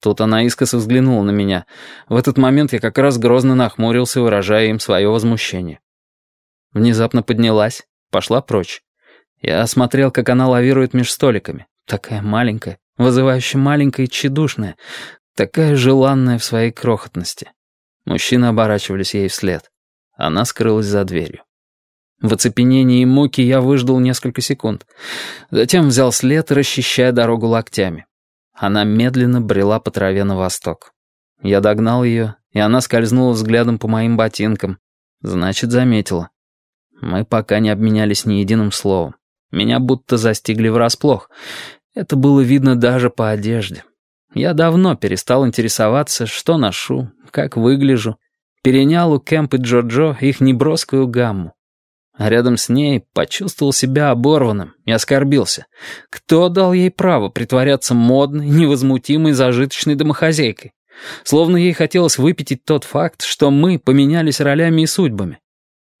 Тут она искоса взглянула на меня. В этот момент я как раз грозно нахмурился, выражая им свое возмущение. Внезапно поднялась, пошла прочь. Я смотрел, как она лавирует меж столиками. Такая маленькая, вызывающе маленькая и тщедушная, такая желанная в своей крохотности. Мужчины оборачивались ей вслед. Она скрылась за дверью. В оцепенении и муке я выждал несколько секунд. Затем взял след, расчищая дорогу локтями. Она медленно брела по траве на восток. Я догнал ее, и она скользнула взглядом по моим ботинкам. Значит, заметила. Мы пока не обменялись ни единым словом. Меня будто застигли врасплох. Это было видно даже по одежде. Я давно перестал интересоваться, что ношу, как выгляжу. Перенял у Кэмп и Джо-Джо их неброскую гамму а рядом с ней почувствовал себя оборванным и оскорбился. Кто дал ей право притворяться модной, невозмутимой, зажиточной домохозяйкой? Словно ей хотелось выпятить тот факт, что мы поменялись ролями и судьбами.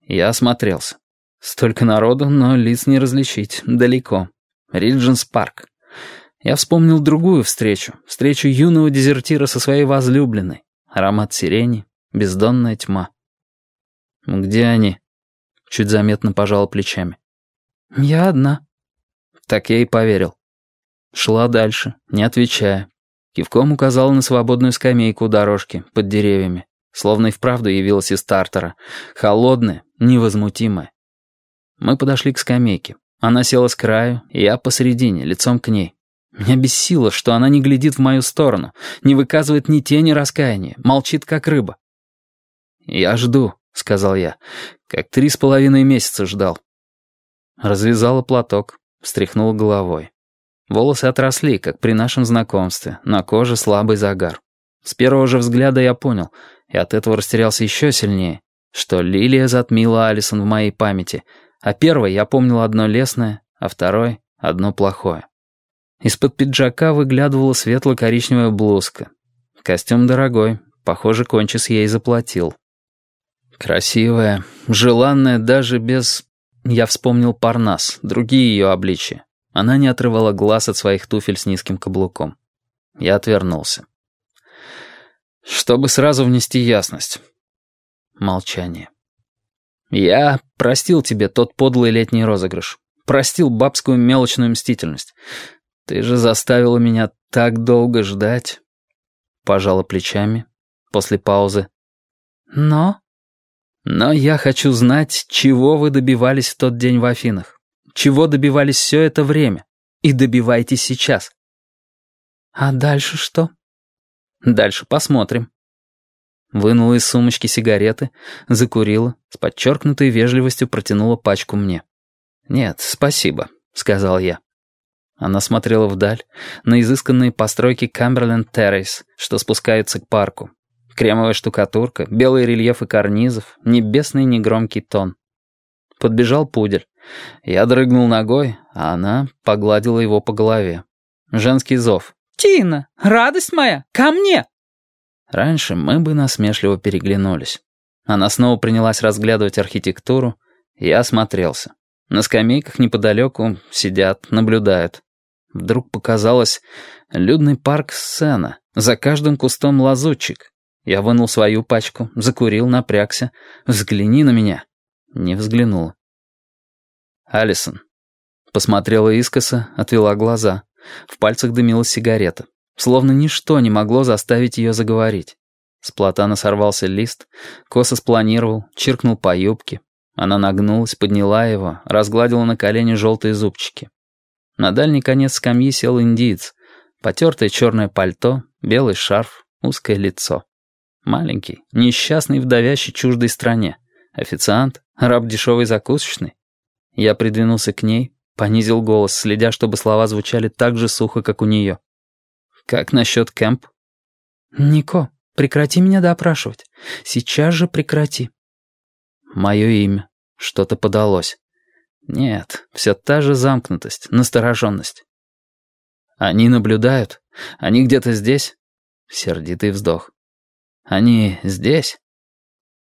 Я осмотрелся. Столько народу, но лиц не различить. Далеко. Ридженс парк. Я вспомнил другую встречу. Встречу юного дезертира со своей возлюбленной. Аромат сирени, бездонная тьма. «Где они?» Чуть заметно пожала плечами. «Я одна». Так я и поверил. Шла дальше, не отвечая. Кивком указала на свободную скамейку у дорожки, под деревьями. Словно и вправду явилась из стартера. Холодная, невозмутимая. Мы подошли к скамейке. Она села с краю, я посередине, лицом к ней. Меня бессило, что она не глядит в мою сторону, не выказывает ни тени раскаяния, молчит как рыба. «Я жду», — сказал я, — «как три с половиной месяца ждал». Развязала платок, встряхнула головой. Волосы отросли, как при нашем знакомстве, на коже слабый загар. С первого же взгляда я понял, и от этого растерялся еще сильнее, что лилия затмила Алисон в моей памяти, а первой я помнил одно лесное, а второй — одно плохое. Из-под пиджака выглядывала светло-коричневая блузка. Костюм дорогой, похоже, Кончис ей заплатил. Красивая, желанная даже без... Я вспомнил Парнас, другие ее обличия. Она не отрывала глаз от своих туфель с низким каблуком. Я отвернулся. Чтобы сразу внести ясность. Молчание. Я простил тебе тот подлый летний розыгрыш. Простил бабскую мелочную мстительность. Ты же заставила меня так долго ждать. Пожала плечами. После паузы. Но... Но я хочу знать, чего вы добивались в тот день в Афинах. Чего добивались все это время. И добивайтесь сейчас. А дальше что? Дальше посмотрим. Вынула из сумочки сигареты, закурила, с подчеркнутой вежливостью протянула пачку мне. «Нет, спасибо», — сказал я. Она смотрела вдаль, на изысканные постройки Камберленд Террейс, что спускаются к парку, Кремовая штукатурка, белые рельефы карнизов, небесный негромкий тон. Подбежал пудель. Я дрыгнул ногой, а она погладила его по голове. Женский зов. «Тина, радость моя, ко мне!» Раньше мы бы насмешливо переглянулись. Она снова принялась разглядывать архитектуру. Я осмотрелся. На скамейках неподалеку сидят, наблюдают. Вдруг показалось людный парк-сцена. За каждым кустом лазутчик. Я вынул свою пачку, закурил, напрягся. «Взгляни на меня». Не взглянул. «Алисон». Посмотрела искоса, отвела глаза. В пальцах дымилась сигарета. Словно ничто не могло заставить ее заговорить. С платана сорвался лист, косо спланировал, чиркнул по юбке. Она нагнулась, подняла его, разгладила на колени желтые зубчики. На дальний конец скамьи сел индиец. Потертое черное пальто, белый шарф, узкое лицо. Маленький, несчастный в давящей чуждой стране. Официант, раб дешевой закусочной. Я придвинулся к ней, понизил голос, следя, чтобы слова звучали так же сухо, как у нее. «Как насчет Кэмп?» «Нико, прекрати меня допрашивать. Сейчас же прекрати». Мое имя. Что-то подалось. Нет, все та же замкнутость, настороженность. Они наблюдают? Они где-то здесь? Сердитый вздох. Они здесь?»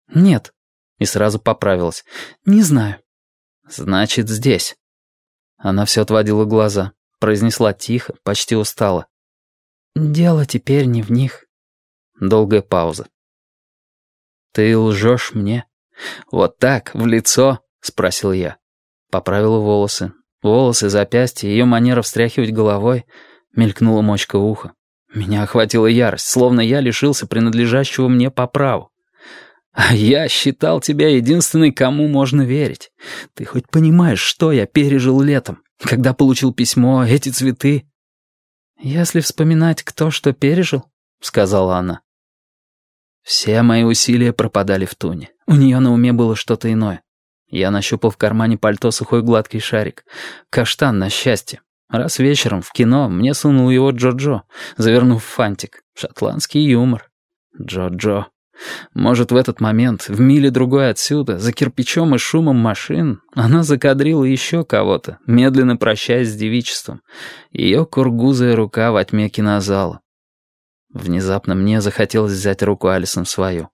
«Нет». И сразу поправилась. «Не знаю». «Значит, здесь». Она все отводила глаза, произнесла тихо, почти устала. «Дело теперь не в них». Долгая пауза. «Ты лжешь мне? Вот так, в лицо?» — спросил я. Поправила волосы. Волосы, запястья, ее манера встряхивать головой. Мелькнула мочка уха. Меня охватила ярость, словно я лишился принадлежащего мне по праву. А я считал тебя единственной, кому можно верить. Ты хоть понимаешь, что я пережил летом, когда получил письмо, эти цветы?» «Если вспоминать, кто что пережил», — сказала она. Все мои усилия пропадали в туне. У нее на уме было что-то иное. Я нащупал в кармане пальто сухой гладкий шарик. Каштан на счастье. Раз вечером в кино мне сунул его Джо-Джо, завернув в фантик. Шотландский юмор. Джо-Джо. Может, в этот момент, в миле другой отсюда, за кирпичом и шумом машин, она закадрила еще кого-то, медленно прощаясь с девичеством. Ее кургузая рука во тьме кинозала. Внезапно мне захотелось взять руку Алисон в свою.